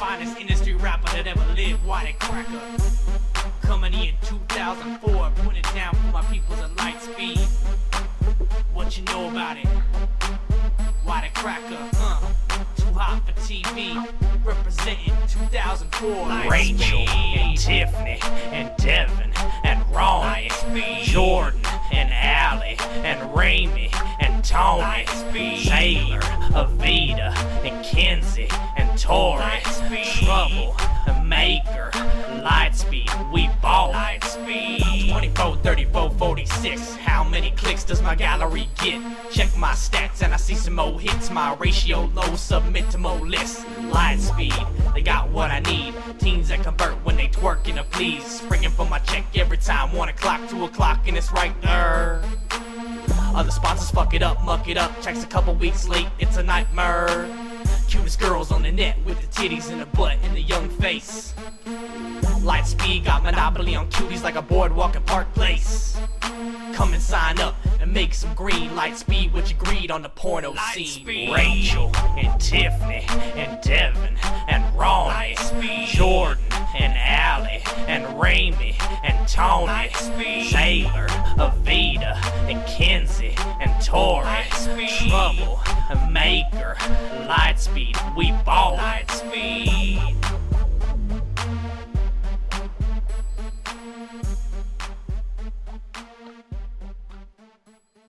finest industry rapper that ever lived, YTcracker. Coming in 2004, putting down for my peoples at light speed. What you know about it? YTcracker, uh, too hot for TV, representing 2004. Rachel and Tiffany and Devin Tony, Taylor, Avita and Kenzie and Tori, Trouble, Maker, Lightspeed, we ball. Lightspeed 24, 34, 46. How many clicks does my gallery get? Check my stats and I see some more hits. My ratio low, submit to more lists. Lightspeed, they got what I need. Teens that convert when they twerk in a please. Springing for my check every time. One o'clock, two o'clock, and it's right there. Other sponsors fuck it up, muck it up. Checks a couple weeks late, it's a nightmare. Cutest girls on the net with the titties and the butt and the young face. Lightspeed got monopoly on cuties like a boardwalk in Park Place. Come and sign up and make some green. Lightspeed with your greed on the porno scene. Rachel and Tiffany and Devin and Ronnie, Jordan and Allie and Remy and Tony, Taylor, Avita and Kenzie and Tori, Trouble, Maker, Lightspeed, we ball. Lightspeed.